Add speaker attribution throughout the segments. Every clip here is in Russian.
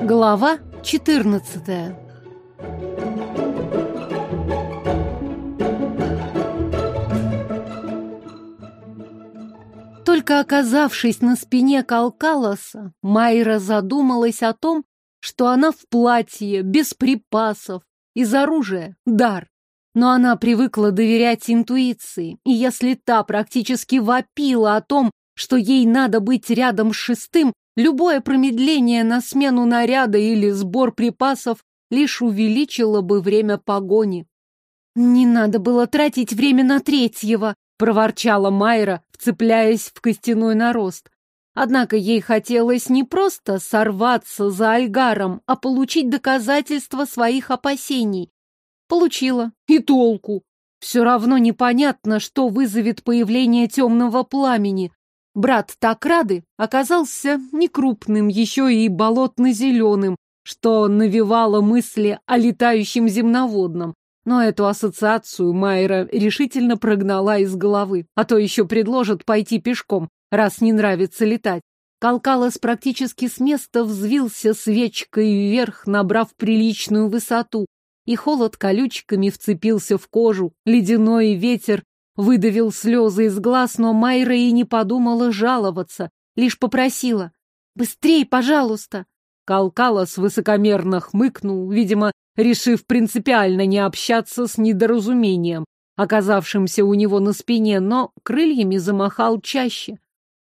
Speaker 1: Глава 14 Только оказавшись на спине Калкалоса, Майра задумалась о том, что она в платье, без припасов, из оружия, дар. Но она привыкла доверять интуиции, и если та практически вопила о том, что ей надо быть рядом с шестым, любое промедление на смену наряда или сбор припасов лишь увеличило бы время погони. «Не надо было тратить время на третьего», — проворчала Майра, вцепляясь в костяной нарост. Однако ей хотелось не просто сорваться за Альгаром, а получить доказательства своих опасений. Получила. И толку. Все равно непонятно, что вызовет появление темного пламени. Брат Такрады оказался некрупным, еще и болотно-зеленым, что навевало мысли о летающем земноводном. Но эту ассоциацию Майра решительно прогнала из головы, а то еще предложат пойти пешком, раз не нравится летать. Калкалос практически с места взвился свечкой вверх, набрав приличную высоту, и холод колючками вцепился в кожу, ледяной ветер выдавил слезы из глаз, но Майра и не подумала жаловаться, лишь попросила «Быстрей, пожалуйста!» Калкалос высокомерно хмыкнул, видимо, решив принципиально не общаться с недоразумением, оказавшимся у него на спине, но крыльями замахал чаще.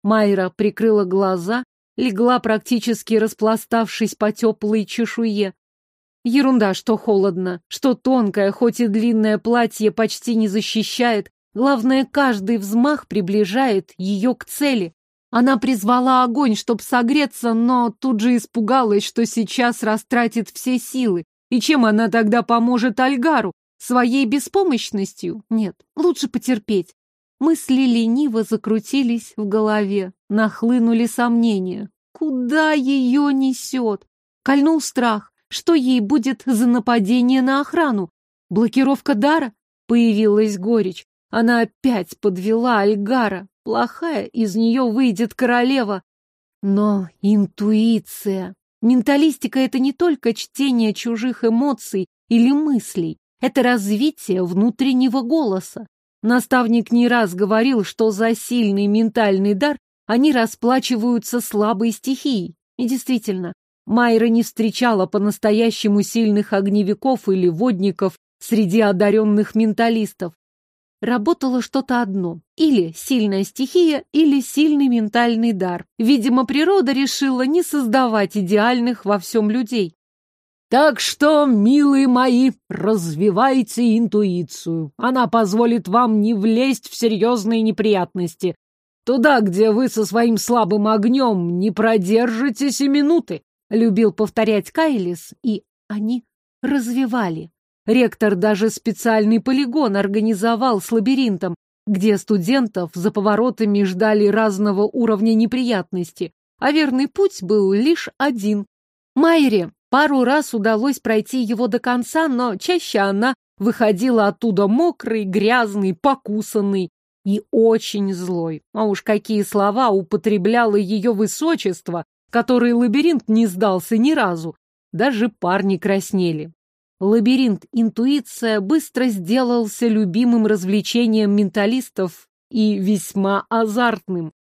Speaker 1: Майра прикрыла глаза, легла практически распластавшись по теплой чешуе. Ерунда, что холодно, что тонкое, хоть и длинное платье почти не защищает. Главное, каждый взмах приближает ее к цели. Она призвала огонь, чтоб согреться, но тут же испугалась, что сейчас растратит все силы. И чем она тогда поможет Альгару? Своей беспомощностью? Нет, лучше потерпеть. Мысли лениво закрутились в голове, нахлынули сомнения. Куда ее несет? Кольнул страх. Что ей будет за нападение на охрану? Блокировка дара? Появилась горечь. Она опять подвела Альгара. Плохая из нее выйдет королева. Но интуиция. Менталистика — это не только чтение чужих эмоций или мыслей. Это развитие внутреннего голоса. Наставник не раз говорил, что за сильный ментальный дар они расплачиваются слабой стихией. И действительно, Майра не встречала по-настоящему сильных огневиков или водников среди одаренных менталистов. Работало что-то одно. Или сильная стихия, или сильный ментальный дар. Видимо, природа решила не создавать идеальных во всем людей. Так что, милые мои, развивайте интуицию. Она позволит вам не влезть в серьезные неприятности. Туда, где вы со своим слабым огнем не продержитесь и минуты. Любил повторять Кайлис, и они развивали. Ректор даже специальный полигон организовал с лабиринтом, где студентов за поворотами ждали разного уровня неприятности, а верный путь был лишь один. Майре Пару раз удалось пройти его до конца, но чаще она выходила оттуда мокрый, грязный, покусанный и очень злой. А уж какие слова употребляло ее высочество, который лабиринт не сдался ни разу. Даже парни краснели. Лабиринт «Интуиция» быстро сделался любимым развлечением менталистов и весьма азартным.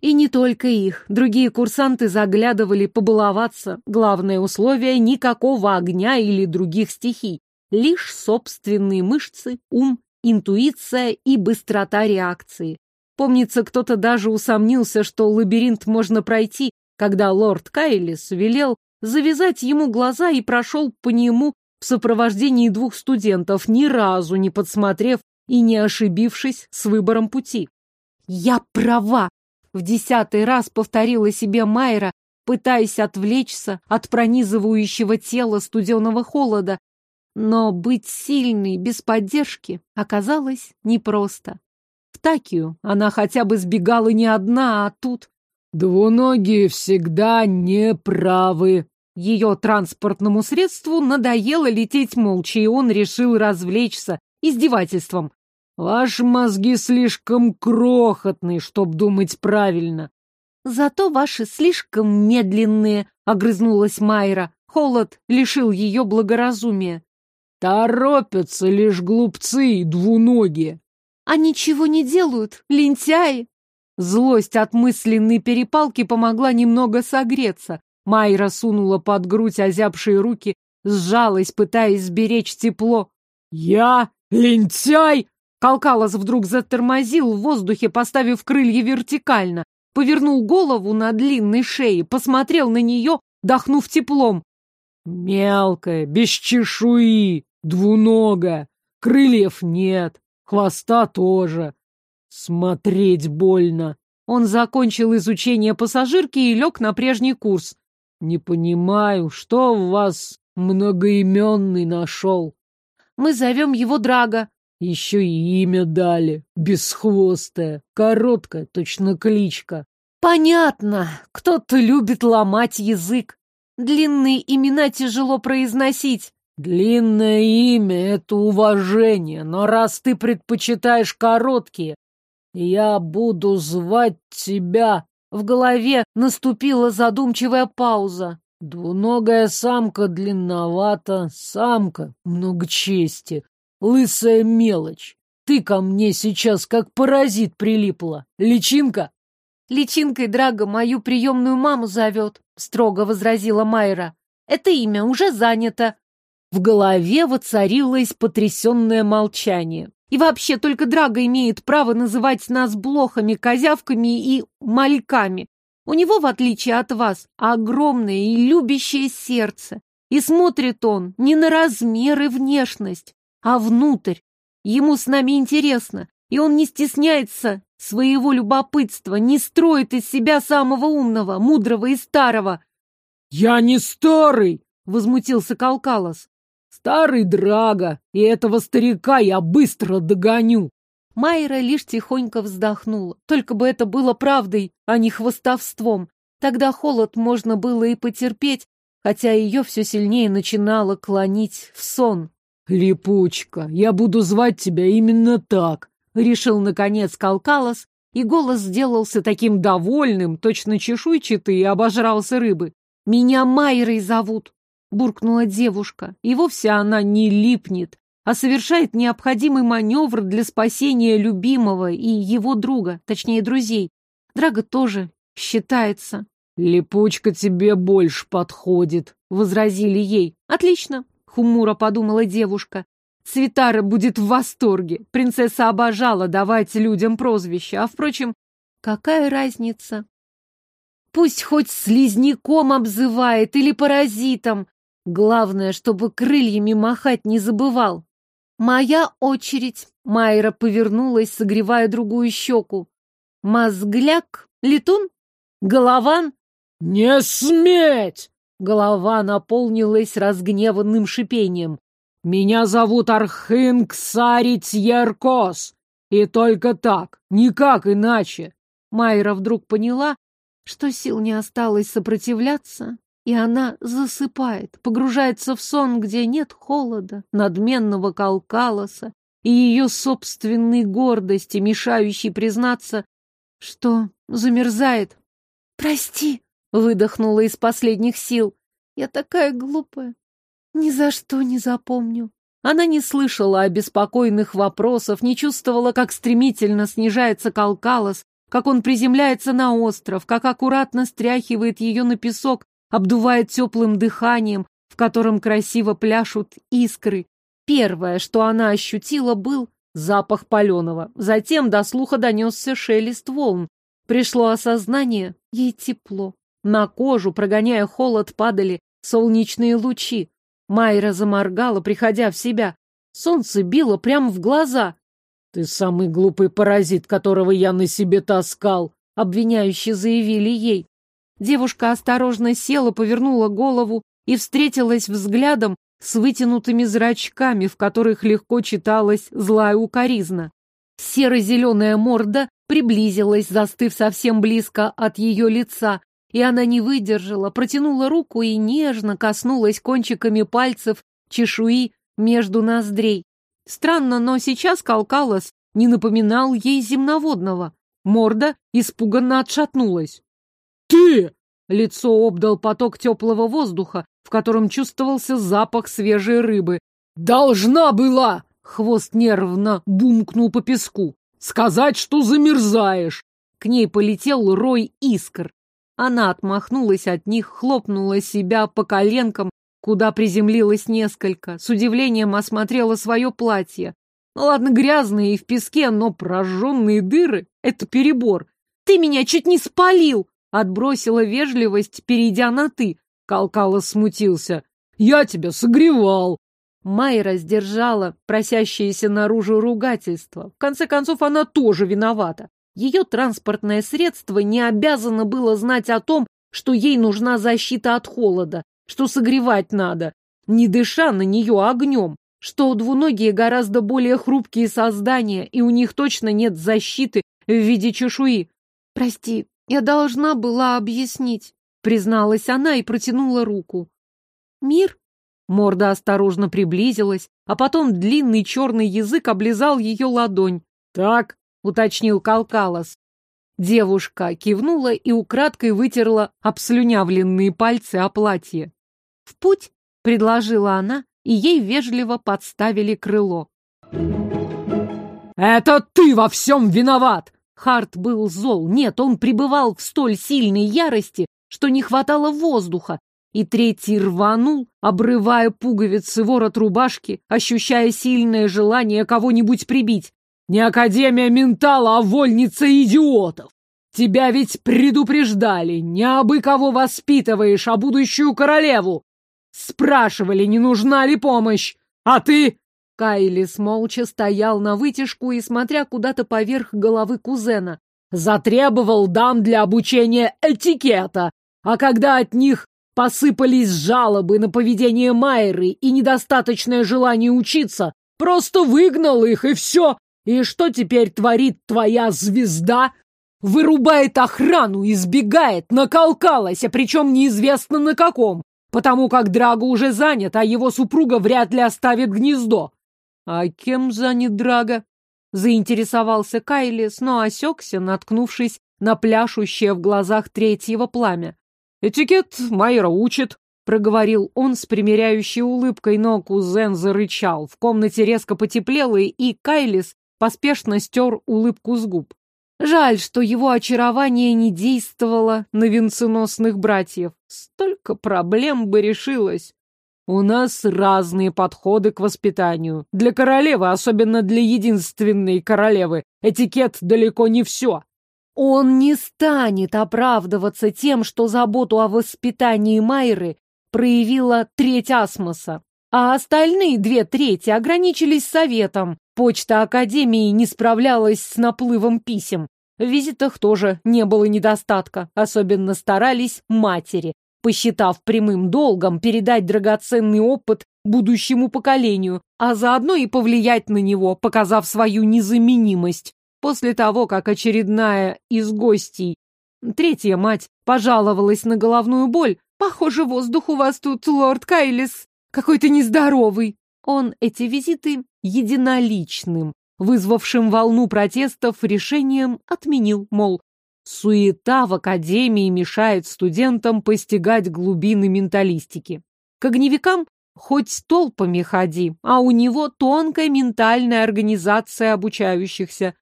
Speaker 1: И не только их. Другие курсанты заглядывали побаловаться. Главное условие — никакого огня или других стихий. Лишь собственные мышцы, ум, интуиция и быстрота реакции. Помнится, кто-то даже усомнился, что лабиринт можно пройти, когда лорд Кайлис велел завязать ему глаза и прошел по нему в сопровождении двух студентов, ни разу не подсмотрев и не ошибившись с выбором пути. «Я права!» В десятый раз повторила себе Майра, пытаясь отвлечься от пронизывающего тела студеного холода. Но быть сильной без поддержки оказалось непросто. В Такию она хотя бы сбегала не одна, а тут... «Двуногие всегда неправы». Ее транспортному средству надоело лететь молча, и он решил развлечься издевательством. Ваши мозги слишком крохотны, чтоб думать правильно. Зато ваши слишком медленные, огрызнулась Майра. Холод лишил ее благоразумия.
Speaker 2: Торопятся лишь глупцы и двуногие.
Speaker 1: А ничего не делают, лентяи. Злость от мысленной перепалки помогла немного согреться. Майра сунула под грудь озябшие руки, сжалась, пытаясь сберечь тепло.
Speaker 2: «Я? Лентяй?»
Speaker 1: Калкалос вдруг затормозил в воздухе, поставив крылья вертикально, повернул голову на длинной шее, посмотрел на нее, дохнув теплом.
Speaker 2: «Мелкая, без чешуи, двуногая, крыльев нет, хвоста тоже. Смотреть больно».
Speaker 1: Он закончил изучение пассажирки и лег на прежний курс.
Speaker 2: «Не понимаю, что в вас многоименный нашел?»
Speaker 1: «Мы зовем его Драго»,
Speaker 2: еще и имя дали, бесхвостая, короткая, точно кличка.
Speaker 1: Понятно, кто-то любит ломать язык. Длинные имена тяжело произносить.
Speaker 2: Длинное имя — это уважение, но раз ты предпочитаешь короткие, я буду звать тебя.
Speaker 1: В голове наступила задумчивая пауза.
Speaker 2: Двуногая самка длинновата, самка много чести. Лысая мелочь. Ты ко мне сейчас как паразит прилипла. Личинка?
Speaker 1: Личинкой Драго мою приемную маму зовет, строго возразила Майра. Это имя уже занято. В голове воцарилось потрясенное молчание. И вообще только Драго имеет право называть нас блохами, козявками и мальками. У него, в отличие от вас, огромное и любящее сердце. И смотрит он не на размер и внешность, а внутрь. Ему с нами интересно, и он не стесняется своего любопытства, не строит из себя самого умного, мудрого и старого.
Speaker 2: «Я не старый!»
Speaker 1: — возмутился Калкалос.
Speaker 2: «Старый Драга, и этого старика я быстро догоню!»
Speaker 1: Майра лишь тихонько вздохнула. Только бы это было правдой, а не хвостовством. Тогда холод можно было и потерпеть, хотя ее все сильнее начинало клонить в сон.
Speaker 2: «Липучка, я буду звать тебя именно так», — решил, наконец, Калкалос, и голос сделался таким довольным, точно чешуйчатый, и обожрался рыбы.
Speaker 1: «Меня Майрой зовут», — буркнула девушка, и вовсе она не липнет, а совершает необходимый маневр для спасения любимого и его друга, точнее, друзей. Драга тоже считается.
Speaker 2: «Липучка тебе больше подходит», — возразили ей.
Speaker 1: «Отлично, хмуро подумала девушка. Цветара будет в восторге. Принцесса обожала давать людям прозвища, а, впрочем, какая разница? Пусть хоть слизняком обзывает или паразитом. Главное, чтобы крыльями махать не забывал. Моя очередь. Майра повернулась, согревая другую щеку. Мозгляк? Летун? Голован?
Speaker 2: «Не сметь!»
Speaker 1: Голова наполнилась разгневанным шипением.
Speaker 2: «Меня зовут Архин Ксарить Яркос, и только так, никак иначе!»
Speaker 1: Майра вдруг поняла, что сил не осталось сопротивляться, и она засыпает, погружается в сон, где нет холода, надменного калкалоса и ее собственной гордости, мешающей признаться, что замерзает. «Прости!» Выдохнула из последних сил. Я такая глупая. Ни за что не запомню. Она не слышала обеспокоенных вопросов, не чувствовала, как стремительно снижается Калкалос, как он приземляется на остров, как аккуратно стряхивает ее на песок, обдувает теплым дыханием, в котором красиво пляшут искры. Первое, что она ощутила, был запах паленого. Затем до слуха донесся шелест волн. Пришло осознание, ей тепло. На кожу, прогоняя холод, падали солнечные лучи. Майра заморгала, приходя в себя. Солнце било прямо в глаза.
Speaker 2: «Ты самый глупый паразит, которого я на себе таскал», — обвиняюще заявили ей.
Speaker 1: Девушка осторожно села, повернула голову и встретилась взглядом с вытянутыми зрачками, в которых легко читалась злая укоризна. Серо-зеленая морда приблизилась, застыв совсем близко от ее лица, и она не выдержала, протянула руку и нежно коснулась кончиками пальцев чешуи между ноздрей. Странно, но сейчас Калкалос не напоминал ей земноводного. Морда испуганно отшатнулась.
Speaker 2: Ты! Лицо обдал поток теплого воздуха, в котором чувствовался запах свежей рыбы. Должна была! Хвост нервно бумкнул по песку. Сказать, что замерзаешь. К ней полетел рой искр. Она отмахнулась от них, хлопнула себя по коленкам, куда приземлилось несколько, с удивлением осмотрела свое платье. Ладно, грязные и в песке, но прожженные дыры — это перебор. «Ты меня чуть не спалил!» — отбросила вежливость, перейдя на «ты». Калкала смутился. «Я тебя согревал!» Майра сдержала просящееся наружу ругательство. В конце концов, она тоже виновата. Ее транспортное средство не обязано было знать о том, что ей нужна защита от холода, что согревать надо, не дыша на нее огнем, что двуногие гораздо более хрупкие создания, и у них точно нет защиты в виде чешуи. «Прости, я должна была объяснить», — призналась она и протянула руку. «Мир?» Морда осторожно приблизилась, а потом длинный черный язык облизал ее ладонь. «Так», — уточнил Калкалос. Девушка кивнула и украдкой вытерла обслюнявленные пальцы о платье. «В путь!» — предложила она, и ей вежливо подставили крыло. «Это ты во всем виноват!» Харт был зол. Нет, он пребывал в столь сильной ярости, что не хватало воздуха, и третий рванул, обрывая пуговицы ворот рубашки, ощущая сильное желание кого-нибудь прибить. «Не Академия Ментала, а вольница идиотов! Тебя ведь предупреждали, не абы кого воспитываешь, а будущую королеву! Спрашивали, не нужна ли помощь. А ты...» Кайлис молча стоял на вытяжку и, смотря куда-то поверх головы кузена, затребовал дам для обучения этикета, а когда от них посыпались жалобы на поведение Майры и недостаточное желание учиться, просто выгнал их, и все. И что теперь творит твоя звезда? Вырубает охрану, избегает, наколкалась, а причем неизвестно на каком потому как Драго уже занят, а его супруга вряд ли оставит гнездо. А кем занят Драго? Заинтересовался Кайлис, но осекся, наткнувшись на пляшущее в глазах третьего пламя. «Этикет Майра учит», — проговорил он с примиряющей улыбкой, но кузен зарычал. В комнате резко потеплело, и Кайлис поспешно стер улыбку с губ. Жаль, что его очарование не действовало на венценосных братьев. Столько проблем бы решилось. У нас разные подходы к воспитанию. Для королевы, особенно для единственной королевы, этикет далеко не все. Он не станет оправдываться тем, что заботу о воспитании Майры проявила треть асмоса, а остальные две трети ограничились советом, Почта Академии не справлялась с наплывом писем. В визитах тоже не было недостатка. Особенно старались матери, посчитав прямым долгом передать драгоценный опыт будущему поколению, а заодно и повлиять на него, показав свою незаменимость. После того, как очередная из гостей, третья мать, пожаловалась на головную боль, «Похоже, воздух у вас тут, лорд Кайлис, какой-то нездоровый». Он эти визиты единоличным, вызвавшим волну протестов, решением отменил, мол, суета в академии мешает студентам постигать глубины менталистики. К огневикам хоть толпами ходи, а у него тонкая ментальная организация обучающихся.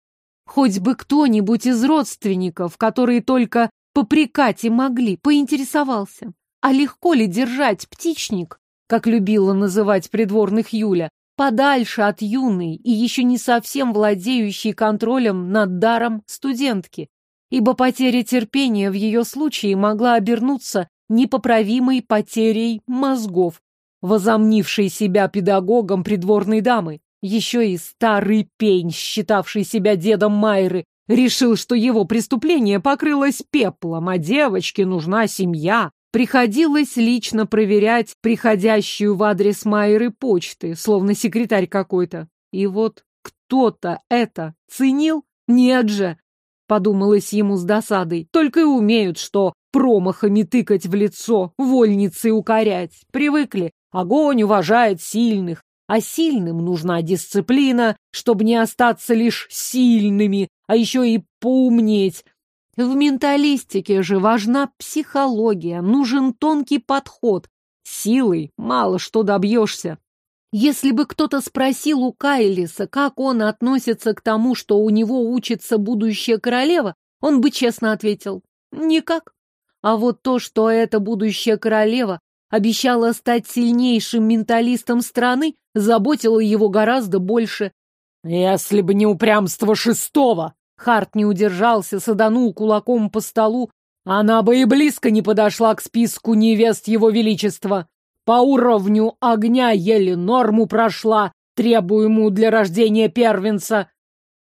Speaker 2: Хоть бы кто-нибудь из родственников, которые только попрекать и могли, поинтересовался. А легко ли держать птичник, как любила называть придворных Юля, подальше от юной и еще не совсем владеющей контролем над даром студентки, ибо потеря терпения в ее случае могла обернуться непоправимой потерей мозгов, возомнившей себя педагогом придворной дамы. Еще и старый пень, считавший себя дедом Майры, решил, что его преступление покрылось пеплом, а девочке нужна семья, Приходилось лично проверять приходящую в адрес Майеры почты, словно секретарь какой-то. И вот кто-то это ценил? Нет же! Подумалось ему с досадой. Только и умеют, что промахами тыкать в лицо, вольницы укорять. Привыкли. Огонь уважает сильных. А сильным нужна дисциплина, чтобы не остаться лишь сильными, а еще и поумнеть.
Speaker 1: В менталистике же важна психология, нужен тонкий подход. Силой мало что добьешься. Если бы кто-то спросил у Кайлиса, как он относится к тому, что у него учится будущая королева, он бы честно ответил «никак». А вот то, что эта будущая королева обещала стать сильнейшим менталистом страны, заботило его гораздо больше.
Speaker 2: «Если бы не упрямство шестого!»
Speaker 1: Харт не удержался, саданул кулаком по столу.
Speaker 2: «Она бы и близко не подошла к списку невест его величества. По уровню огня еле норму прошла, требуемую для рождения первенца».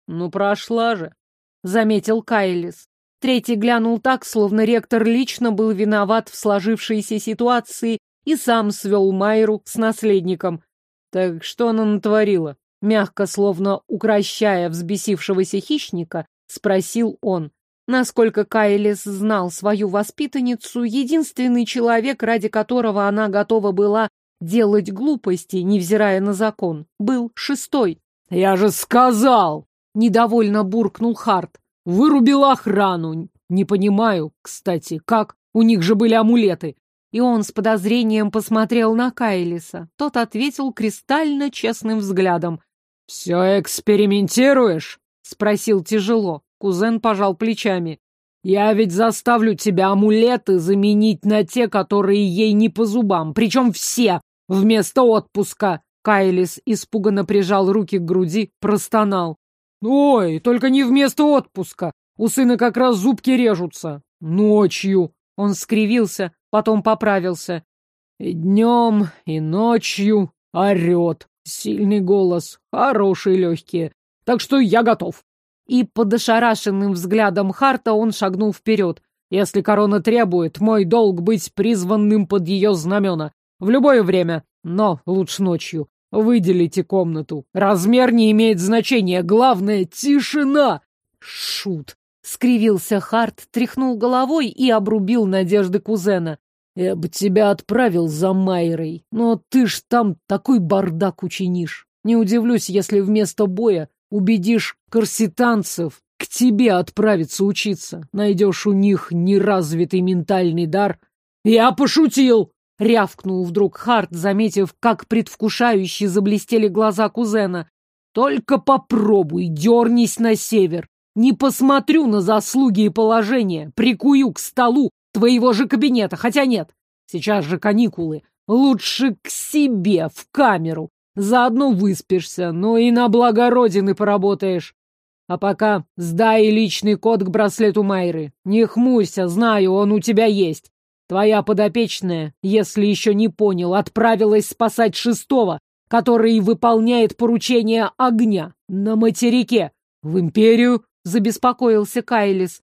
Speaker 1: «Ну, прошла же», — заметил Кайлис. Третий глянул так, словно ректор лично был виноват в сложившейся ситуации и сам свел Майру с наследником.
Speaker 2: Так что она натворила? Мягко, словно укращая взбесившегося хищника, спросил он.
Speaker 1: Насколько Кайлис знал свою воспитанницу, единственный человек, ради которого она готова была делать глупости, невзирая на закон, был шестой.
Speaker 2: «Я же сказал!» — недовольно буркнул Харт. Вырубил охрану. Не понимаю, кстати, как? У них же были амулеты.
Speaker 1: И он с подозрением посмотрел на Кайлиса. Тот ответил кристально честным взглядом.
Speaker 2: «Все экспериментируешь?» — спросил тяжело. Кузен пожал плечами. «Я ведь заставлю тебя амулеты заменить на те, которые ей не по зубам, причем все, вместо отпуска!» Кайлис испуганно прижал руки к груди, простонал. Ой, только не вместо отпуска. У сына как раз зубки режутся. Ночью. Он скривился, потом поправился. И днем, и ночью орет. Сильный голос, хорошие легкие. Так что я готов.
Speaker 1: И под ошарашенным взглядом Харта он шагнул вперед.
Speaker 2: Если корона требует, мой долг быть призванным под ее знамена. В любое время, но лучше ночью. Выделите комнату. Размер не имеет значения. Главное — тишина.
Speaker 1: Шут. Скривился Харт, тряхнул головой и обрубил надежды кузена.
Speaker 2: Я бы тебя отправил за Майрой, но ты ж там такой бардак учинишь. Не удивлюсь, если вместо боя убедишь корситанцев к тебе отправиться учиться. Найдешь у них неразвитый ментальный дар. Я пошутил!
Speaker 1: Рявкнул вдруг Харт, заметив, как предвкушающе заблестели глаза кузена. «Только попробуй, дернись на север. Не посмотрю на заслуги и положение. Прикую к столу твоего же кабинета, хотя нет. Сейчас же каникулы. Лучше к себе, в камеру. Заодно выспишься, но и на благо Родины поработаешь. А пока сдай личный код к браслету Майры. Не хмурься, знаю, он у тебя есть. Твоя подопечная, если еще не понял, отправилась спасать шестого, который выполняет поручение огня на материке. В империю забеспокоился Кайлис.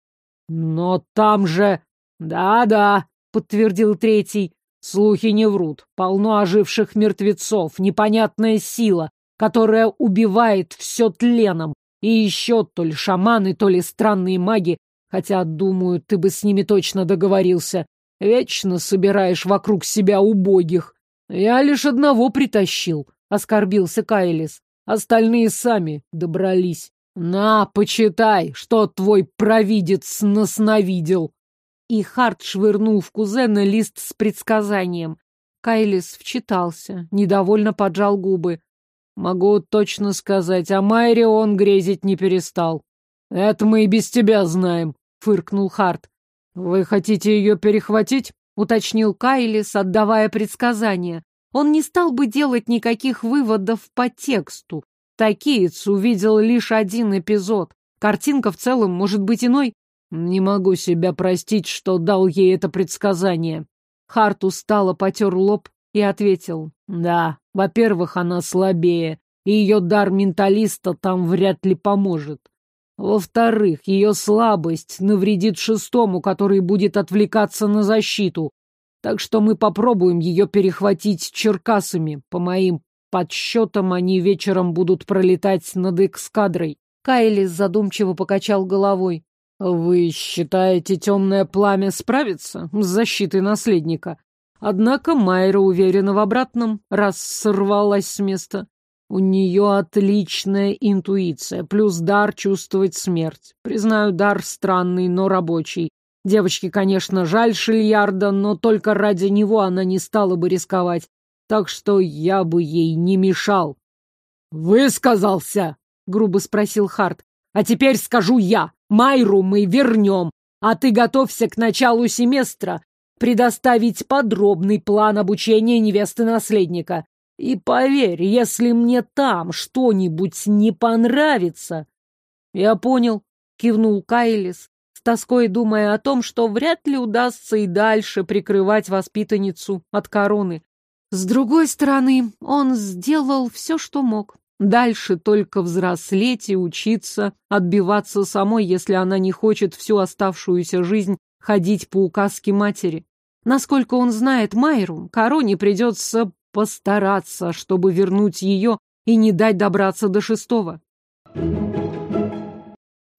Speaker 1: Но там же... Да-да, подтвердил третий. Слухи не врут. Полно оживших мертвецов, непонятная сила, которая убивает все тленом. И еще то ли шаманы, то ли странные маги, хотя, думаю, ты бы с ними точно договорился. Вечно собираешь вокруг себя убогих. Я лишь одного притащил, — оскорбился Кайлис. Остальные сами добрались. На, почитай, что твой провидец насновидел. И Харт швырнул в кузена лист с предсказанием. Кайлис вчитался, недовольно поджал губы. Могу точно сказать, о Майре он грезить не перестал. Это мы и без тебя знаем, фыркнул Харт. «Вы хотите ее перехватить?» — уточнил Кайлис, отдавая предсказания. Он не стал бы делать никаких выводов по тексту. Такиец увидел лишь один эпизод. Картинка в целом может быть иной. Не могу себя простить, что дал ей это предсказание. Харт устало потер лоб и ответил. Да, во-первых, она слабее, и ее дар менталиста там вряд ли поможет. Во-вторых, ее слабость навредит шестому, который будет отвлекаться на защиту. Так что мы попробуем ее перехватить черкасами. По моим подсчетам, они вечером будут пролетать над эскадрой. Кайлис задумчиво покачал головой. Вы считаете, темное пламя справится с защитой наследника? Однако Майра уверена в обратном, раз сорвалась с места.
Speaker 2: У нее отличная интуиция, плюс дар чувствовать смерть. Признаю, дар странный, но рабочий. Девочке, конечно, жаль Шильярда, но только ради него она не стала бы рисковать. Так что я бы ей не мешал. «Высказался!» — грубо спросил Харт. «А теперь скажу я. Майру мы вернем, а ты готовься к началу семестра предоставить подробный план обучения невесты наследника. И поверь, если мне там что-нибудь не понравится... Я понял, кивнул Кайлис, с тоской думая о том, что вряд ли удастся и дальше прикрывать воспитанницу от короны. С другой стороны, он сделал все, что мог. Дальше только взрослеть и учиться, отбиваться самой, если она не хочет всю оставшуюся жизнь ходить по указке матери. Насколько он знает Майру, короне придется постараться, чтобы вернуть ее и не дать добраться до шестого.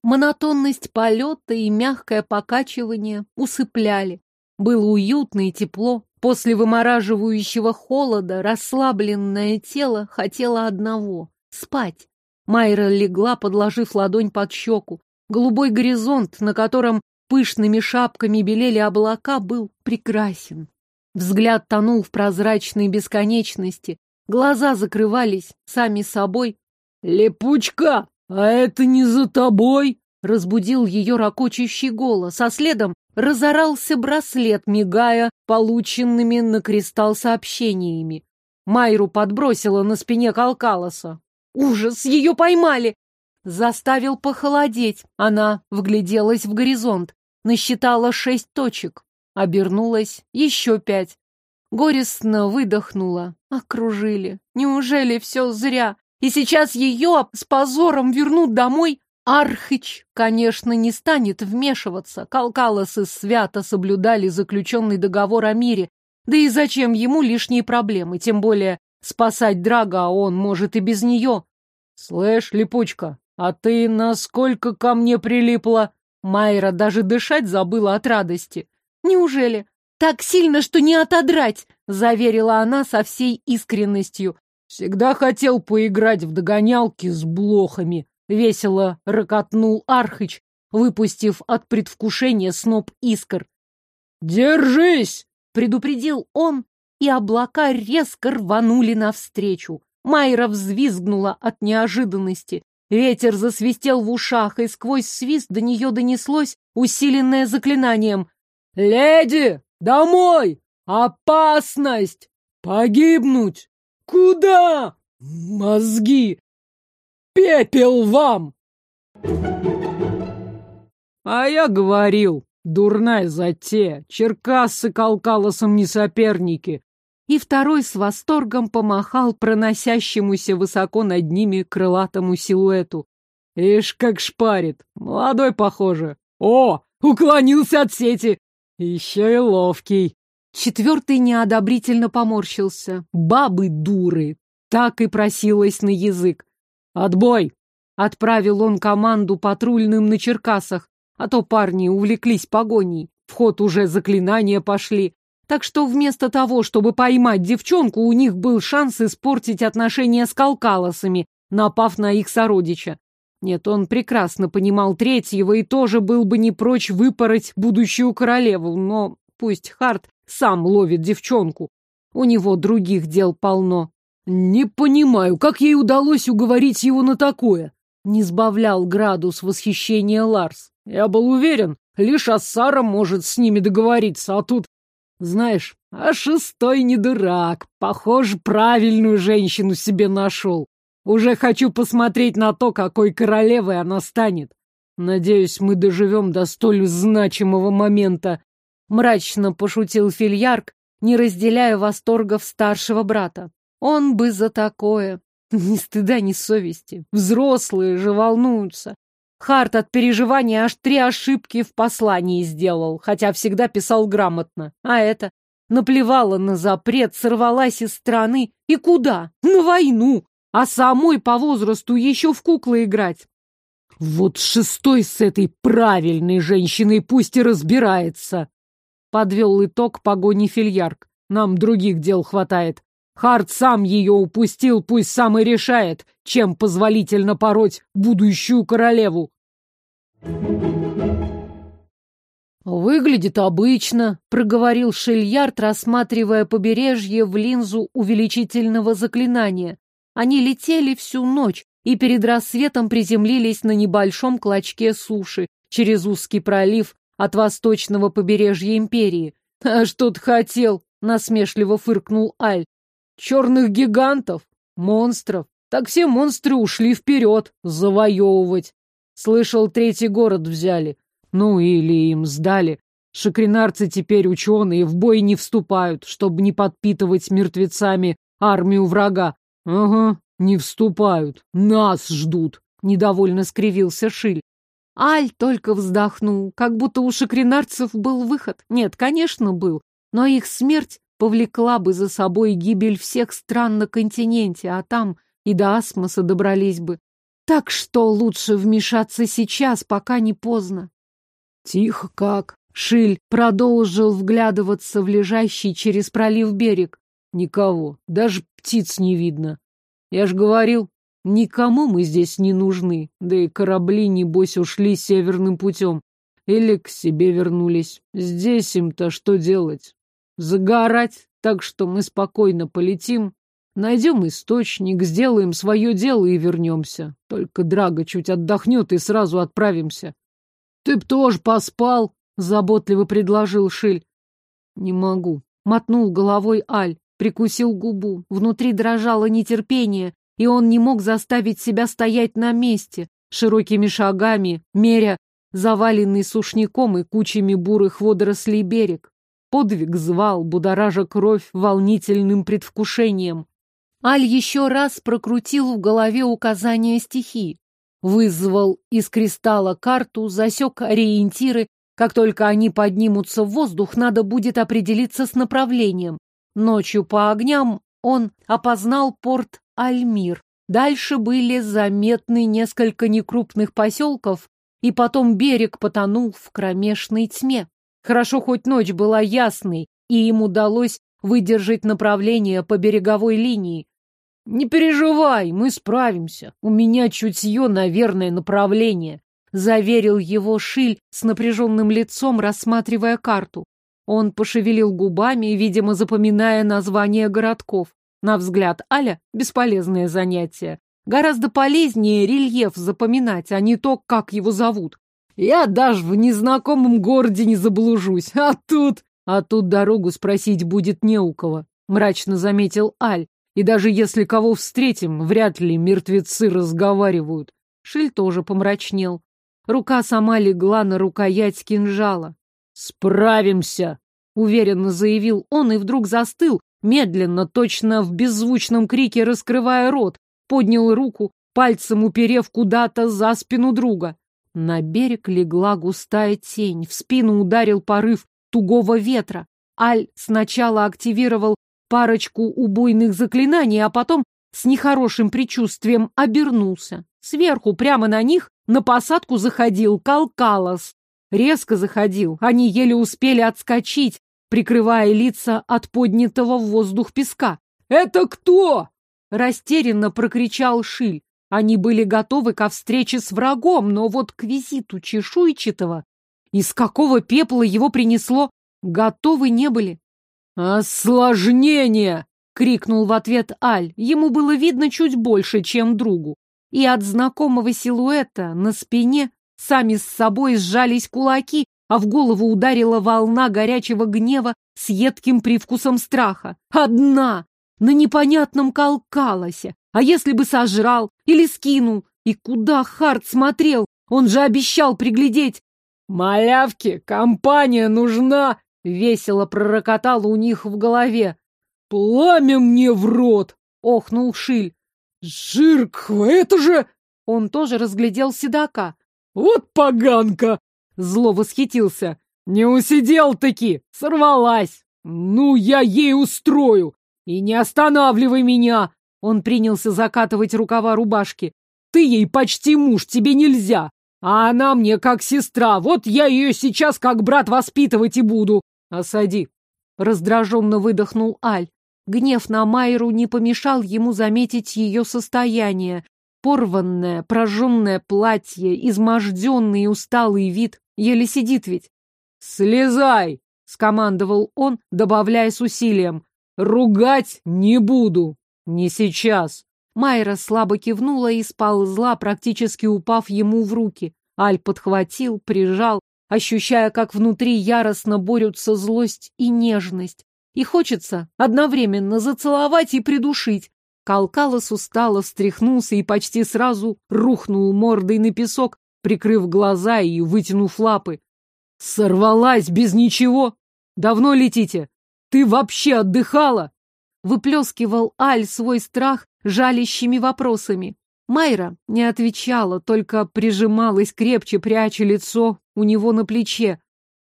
Speaker 2: Монотонность полета и мягкое покачивание усыпляли. Было уютно и тепло. После вымораживающего холода расслабленное тело хотело одного — спать. Майра легла, подложив ладонь под щеку. Голубой горизонт, на котором пышными шапками белели облака, был прекрасен. Взгляд тонул в прозрачной бесконечности, глаза закрывались сами собой. «Лепучка, а это не за тобой!» Разбудил ее ракочущий голос, а следом разорался браслет, мигая полученными на кристалл сообщениями. Майру подбросила на спине Калкалоса. «Ужас! Ее поймали!» Заставил похолодеть. Она вгляделась в горизонт, насчитала шесть точек. Обернулась еще пять. Горестно выдохнула. Окружили. Неужели все зря? И сейчас ее с позором вернут домой? Архыч, конечно, не станет вмешиваться. Калкалосы свято соблюдали заключенный договор о мире. Да и зачем ему лишние проблемы? Тем более спасать Драга он может и без нее. Слышь, липучка, а ты насколько ко мне прилипла? Майра даже дышать забыла от радости. «Неужели? Так сильно, что не отодрать!» — заверила она со всей искренностью. «Всегда хотел поиграть в догонялки с блохами», — весело рокотнул Архыч, выпустив от предвкушения сноп искр. «Держись!» — предупредил он, и облака резко рванули навстречу. Майра взвизгнула от неожиданности. Ветер засвистел в ушах, и сквозь свист до нее донеслось, усиленное заклинанием. «Леди, домой! Опасность! Погибнуть! Куда? Мозги! Пепел вам!» А я говорил, дурная затея, черкасы калкалосом не соперники. И второй с восторгом помахал проносящемуся высоко над ними крылатому силуэту. Ишь, как шпарит, молодой похоже. О, уклонился от сети, еще и ловкий. Четвертый неодобрительно поморщился. Бабы дуры. Так и просилась на язык. Отбой! Отправил он команду патрульным на Черкасах, а то парни увлеклись погоней. В ход уже заклинания пошли. Так что вместо того, чтобы поймать девчонку, у них был шанс испортить отношения с калкалосами, напав на их сородича. Нет, он прекрасно понимал третьего и тоже был бы не прочь выпороть будущую королеву, но пусть Харт сам ловит девчонку. У него других дел полно. Не понимаю, как ей удалось уговорить его на такое? Не сбавлял градус восхищения Ларс. Я был уверен, лишь Ассара может с ними договориться, а тут... Знаешь, а шестой не дурак. Похоже, правильную женщину себе нашел. Уже хочу посмотреть на то, какой королевой она станет. Надеюсь, мы доживем до столь значимого момента. Мрачно пошутил Фильярк, не разделяя восторгов старшего брата. Он бы за такое. Ни стыда, ни совести. Взрослые же волнуются. Харт от переживания аж три ошибки в послании сделал, хотя всегда писал грамотно. А это? Наплевала на запрет, сорвалась из страны. И куда? На войну а самой по возрасту еще в куклы играть. Вот шестой с этой правильной женщиной пусть и разбирается. Подвел итог погони Фильярк. Нам других дел хватает. Харт сам ее упустил, пусть сам и решает, чем позволительно пороть будущую королеву.
Speaker 1: «Выглядит обычно», — проговорил Шильярд, рассматривая побережье в линзу увеличительного заклинания. Они летели всю ночь и перед рассветом приземлились на небольшом клочке суши через узкий пролив от восточного побережья империи. «А что ты хотел?» — насмешливо фыркнул Аль. Черных гигантов? Монстров? Так все монстры ушли вперед, завоевывать. Слышал, третий город взяли. Ну, или им сдали. Шакринарцы теперь ученые, в бой не вступают, чтобы не подпитывать мертвецами армию врага. Ага, не вступают. Нас ждут. Недовольно скривился Шиль. Аль только вздохнул, как будто у шакринарцев был выход. Нет, конечно, был. Но их смерть повлекла бы за собой гибель всех стран на континенте, а там и до Асмоса добрались бы. Так что лучше вмешаться сейчас, пока не поздно. Тихо как. Шиль продолжил вглядываться в лежащий через пролив берег. Никого, даже птиц не видно. Я ж говорил, никому мы здесь не нужны, да и корабли, небось, ушли северным путем. Или к себе вернулись. Здесь им-то что делать? Загорать, так что мы спокойно полетим, найдем источник, сделаем свое дело и вернемся. Только Драга чуть отдохнет и сразу отправимся. Ты б тоже поспал, заботливо предложил Шиль. Не могу. Мотнул головой Аль, прикусил губу. Внутри дрожало нетерпение, и он не мог заставить себя стоять на месте, широкими шагами, меря заваленный сушняком и кучами бурых водорослей берег. Подвиг звал, будоража кровь волнительным предвкушением. Аль еще раз прокрутил в голове указания стихи. Вызвал из кристалла карту, засек ориентиры. Как только они поднимутся в воздух, надо будет определиться с направлением. Ночью по огням он опознал порт Альмир. Дальше были заметны несколько некрупных поселков, и потом берег потонул в кромешной тьме. Хорошо, хоть ночь была ясной, и им удалось выдержать направление по береговой линии. «Не переживай, мы справимся. У меня чутье на верное направление», — заверил его Шиль с напряженным лицом, рассматривая карту. Он пошевелил губами, видимо, запоминая названия городков. На взгляд Аля — бесполезное занятие. Гораздо полезнее рельеф запоминать, а не то, как его зовут. Я даже в незнакомом городе не заблужусь. А тут... А тут дорогу спросить будет не у кого, мрачно заметил Аль. И даже если кого встретим, вряд ли мертвецы разговаривают. Шиль тоже помрачнел. Рука сама легла на рукоять кинжала. «Справимся!» — уверенно заявил он и вдруг застыл, медленно, точно в беззвучном крике раскрывая рот, поднял руку, пальцем уперев куда-то за спину друга. На берег легла густая тень, в спину ударил порыв тугого ветра. Аль сначала активировал парочку убойных заклинаний, а потом с нехорошим предчувствием обернулся. Сверху, прямо на них, на посадку заходил Калкалос. Резко заходил, они еле успели отскочить, прикрывая лица от поднятого в воздух песка. «Это кто?» — растерянно прокричал Шиль. Они были готовы ко встрече с врагом, но вот к визиту чешуйчатого, из какого пепла его принесло, готовы не были. «Осложнение!» — крикнул в ответ Аль. Ему было видно чуть больше, чем другу. И от знакомого силуэта на спине сами с собой сжались кулаки, а в голову ударила волна горячего гнева с едким привкусом страха. Одна! На непонятном калкалосе, а если бы сожрал или скинул? И куда Харт смотрел? Он же обещал приглядеть. «Малявки, компания нужна!» — весело пророкотало у них в голове. «Пламя мне в рот!» — охнул Шиль. «Жирк, это же...» Он тоже разглядел седока. «Вот поганка!» — зло восхитился. «Не усидел-таки! Сорвалась! Ну, я ей устрою! И не останавливай меня! Он принялся закатывать рукава рубашки. «Ты ей почти муж, тебе нельзя! А она мне как сестра, вот я ее сейчас как брат воспитывать и буду!» «Осади!» — раздраженно выдохнул Аль. Гнев на Майру не помешал ему заметить ее состояние. Порванное, прожженное платье, изможденный и усталый вид. Еле сидит ведь.
Speaker 2: «Слезай!» — скомандовал он, добавляя с усилием. «Ругать не буду. Не сейчас».
Speaker 1: Майра слабо кивнула и сползла, практически упав ему в руки. Аль подхватил, прижал, ощущая, как внутри яростно борются злость и нежность. И хочется одновременно зацеловать и придушить. Калкалос устало встряхнулся и почти сразу рухнул мордой на песок, прикрыв глаза и вытянув лапы.
Speaker 2: «Сорвалась без ничего! Давно летите? Ты вообще отдыхала?»
Speaker 1: Выплескивал Аль свой страх жалящими вопросами. Майра не отвечала, только прижималась крепче, пряча лицо у него на плече.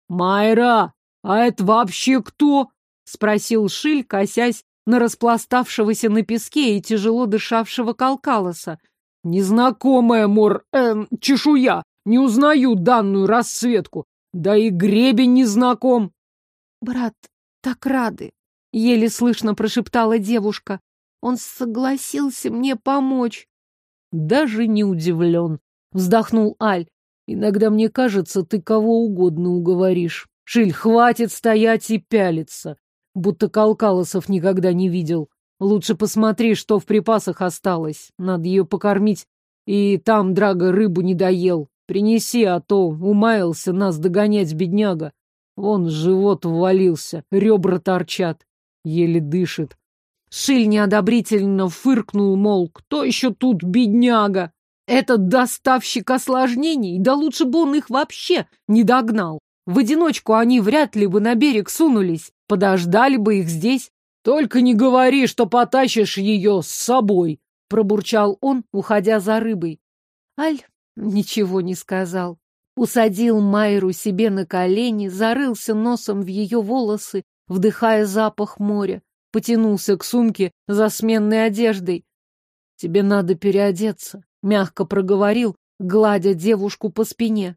Speaker 2: «Майра, а это вообще кто?» — спросил Шиль, косясь на распластавшегося на песке и тяжело дышавшего Калкалоса. «Незнакомая мор... Эм, чешуя! Не узнаю данную расцветку! Да и гребень незнаком!»
Speaker 1: «Брат, так рады!» — еле слышно прошептала девушка. «Он согласился мне помочь!»
Speaker 2: Даже не удивлен. Вздохнул Аль. Иногда мне кажется, ты кого угодно уговоришь. Шиль, хватит стоять и пялиться. Будто Калкалосов никогда не видел. Лучше посмотри, что в припасах осталось. Надо ее покормить. И там Драго рыбу не доел. Принеси, а то умаялся нас догонять, бедняга. Вон живот ввалился, ребра торчат. Еле дышит.
Speaker 1: Шиль неодобрительно фыркнул, мол, кто еще тут бедняга? Этот доставщик осложнений, да лучше бы он их вообще не догнал. В одиночку они вряд ли бы на берег сунулись, подождали бы их здесь.
Speaker 2: Только не говори, что потащишь ее с собой, пробурчал он, уходя за рыбой.
Speaker 1: Аль ничего не сказал. Усадил Майру себе на колени, зарылся носом в ее волосы, вдыхая запах моря потянулся к сумке за сменной одеждой. «Тебе надо переодеться», — мягко проговорил, гладя девушку по спине.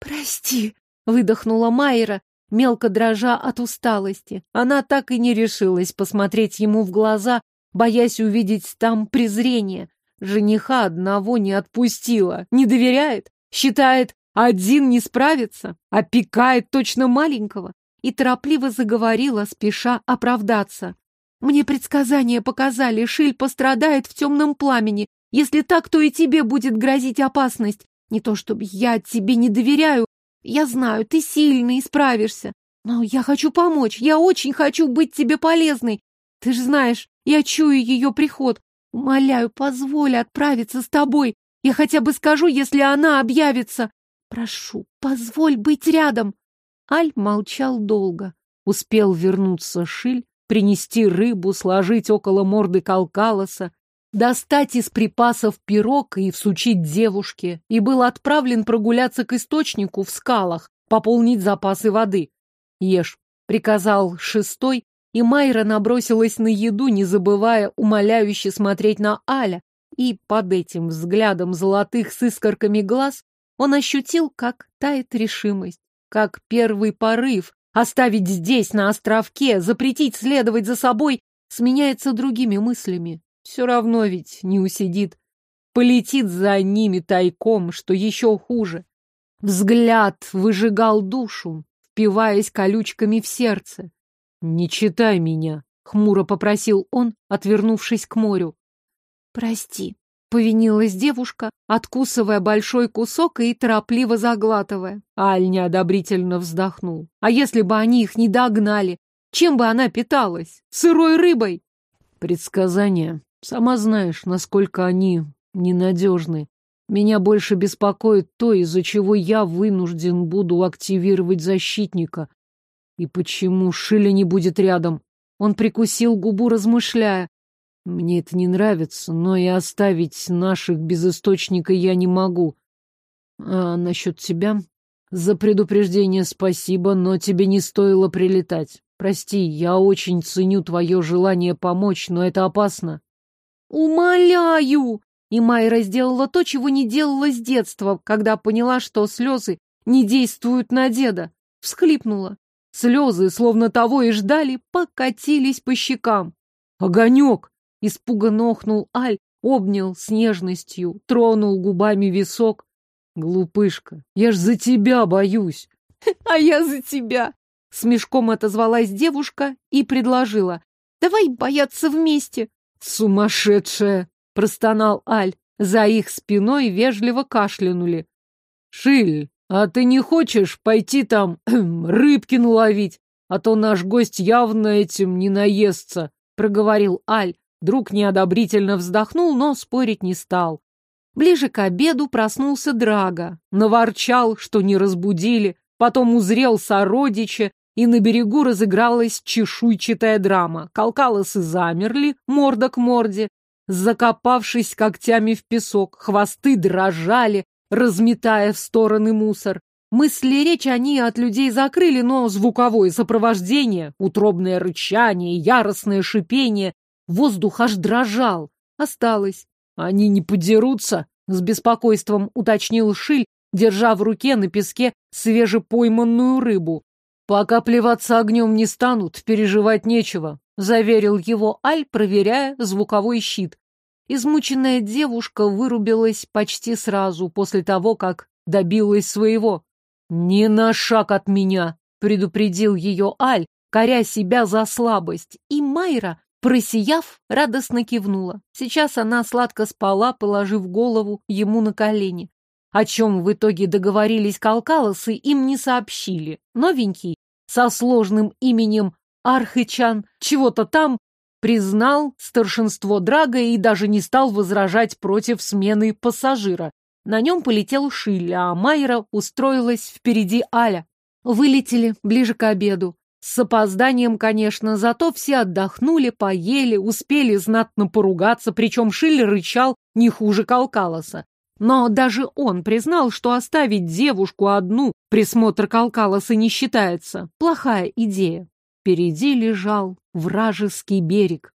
Speaker 1: «Прости», — выдохнула Майра, мелко дрожа от усталости. Она так и не решилась посмотреть ему в глаза, боясь увидеть там презрение. Жениха одного не отпустила, не доверяет, считает, один не справится, опекает точно маленького и торопливо заговорила, спеша оправдаться. Мне предсказания показали, Шиль пострадает в темном пламени. Если так, то и тебе будет грозить опасность. Не то чтобы я тебе не доверяю. Я знаю, ты сильный и справишься. Но я хочу помочь. Я очень хочу быть тебе полезной. Ты же знаешь, я чую ее приход. Умоляю, позволь отправиться с тобой. Я хотя бы скажу, если она объявится. Прошу, позволь быть рядом. Аль молчал долго. Успел вернуться Шиль, принести рыбу, сложить около морды Калкалоса, достать из припасов пирог и всучить девушке, и был отправлен прогуляться к источнику в скалах, пополнить запасы воды. «Ешь», — приказал шестой, и Майра набросилась на еду, не забывая умоляюще смотреть на Аля, и под этим взглядом золотых с искорками глаз он ощутил, как тает решимость, как первый порыв, Оставить здесь, на островке, запретить следовать за собой, сменяется другими мыслями. Все равно ведь не усидит. Полетит за ними тайком, что еще хуже. Взгляд выжигал душу, впиваясь колючками в сердце. «Не читай меня», — хмуро попросил он, отвернувшись к морю. «Прости», Повинилась девушка, откусывая большой кусок и торопливо заглатывая. Аль неодобрительно вздохнул. А если бы они их не догнали? Чем бы она питалась? Сырой рыбой? Предсказания. Сама знаешь, насколько они ненадежны. Меня больше беспокоит то, из-за чего я вынужден буду активировать защитника. И почему Шиля не будет рядом? Он прикусил губу, размышляя. Мне это не нравится, но и оставить наших без источника я не могу. А насчет тебя? За предупреждение спасибо, но тебе не стоило прилетать. Прости, я очень ценю твое желание помочь, но это опасно. Умоляю! И Майра сделала то, чего не делала с детства, когда поняла, что слезы не действуют на деда. Всхлипнула. Слезы, словно того и ждали, покатились по щекам.
Speaker 2: Огонек! Испуганно охнул Аль, обнял с нежностью, тронул губами висок. Глупышка, я ж за тебя боюсь.
Speaker 1: А я за тебя. С мешком отозвалась девушка и предложила. Давай бояться вместе.
Speaker 2: Сумасшедшая! Простонал Аль. За их спиной вежливо кашлянули. Шиль, а ты не хочешь пойти там рыбки наловить? А то наш гость явно этим не наестся, проговорил Аль. Друг неодобрительно вздохнул, но спорить не стал. Ближе к обеду проснулся Драга, наворчал, что не разбудили, потом узрел сородича, и на берегу разыгралась чешуйчатая драма. Калкалосы замерли, морда к морде, закопавшись когтями в песок, хвосты дрожали, разметая в стороны мусор. Мысли речь они от людей закрыли, но звуковое сопровождение, утробное рычание, яростное шипение, воздух аж дрожал. Осталось. Они не подерутся? С беспокойством уточнил Шиль, держа в руке на песке свежепойманную рыбу. Пока плеваться огнем не станут, переживать нечего, заверил его Аль, проверяя звуковой щит. Измученная девушка вырубилась почти сразу после того, как добилась своего. «Не на шаг от меня!» — предупредил ее Аль, коря себя за слабость, и Майра, просияв, радостно кивнула. Сейчас она сладко спала, положив голову ему на колени. О чем в итоге договорились Калкалосы, им не сообщили. Новенький, со сложным именем Архычан, чего-то там, признал старшинство Драга и даже не стал возражать против смены пассажира. На нем полетел Шиль, а Майра устроилась впереди Аля. Вылетели ближе к обеду. С опозданием, конечно, зато все отдохнули, поели, успели знатно поругаться, причем Шиль рычал не хуже Калкалоса. Но даже он признал, что оставить девушку одну присмотр Калкалоса не считается. Плохая идея. Впереди лежал вражеский берег.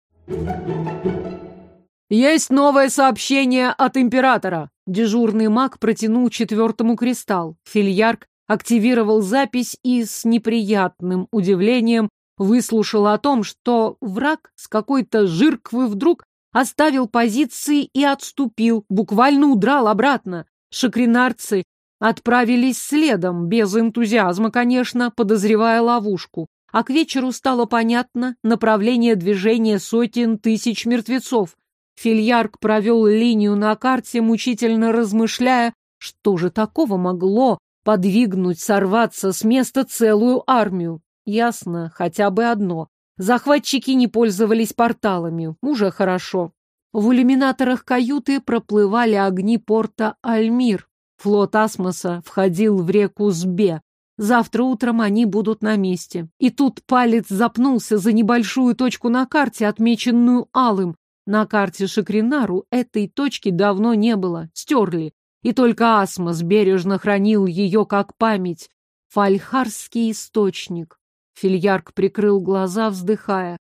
Speaker 2: «Есть новое сообщение от императора!» Дежурный маг протянул четвертому кристалл. Фильярк активировал запись и с неприятным удивлением выслушал о том, что враг с какой-то жирквы вдруг оставил позиции и отступил, буквально удрал обратно. Шакринарцы отправились следом, без энтузиазма, конечно, подозревая ловушку. А к вечеру стало понятно направление движения сотен тысяч мертвецов. Фильярк провел линию на карте, мучительно размышляя, что же такого могло подвигнуть сорваться с места целую армию. Ясно хотя бы одно. Захватчики не пользовались порталами. Уже хорошо. В иллюминаторах каюты проплывали огни порта Альмир. Флот Асмоса входил в реку Сбе. Завтра утром они будут на месте. И тут палец запнулся за небольшую точку на карте, отмеченную алым. На карте Шакринару этой точки давно не было, стерли. И только Асмос бережно хранил ее как память. Фальхарский источник. Фильярк прикрыл глаза, вздыхая.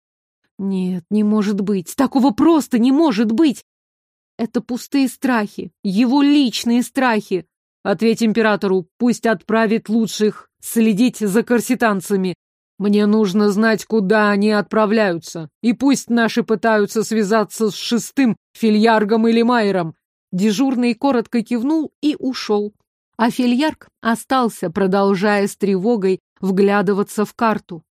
Speaker 2: Нет, не может быть. Такого просто не может быть. Это пустые страхи. Его личные страхи. Ответь императору, пусть отправит лучших следить за корситанцами. Мне нужно знать, куда они отправляются. И пусть наши пытаются связаться с шестым Фильяргом или Майером. Дежурный коротко кивнул и ушел. А Фильярк остался, продолжая с тревогой вглядываться в карту.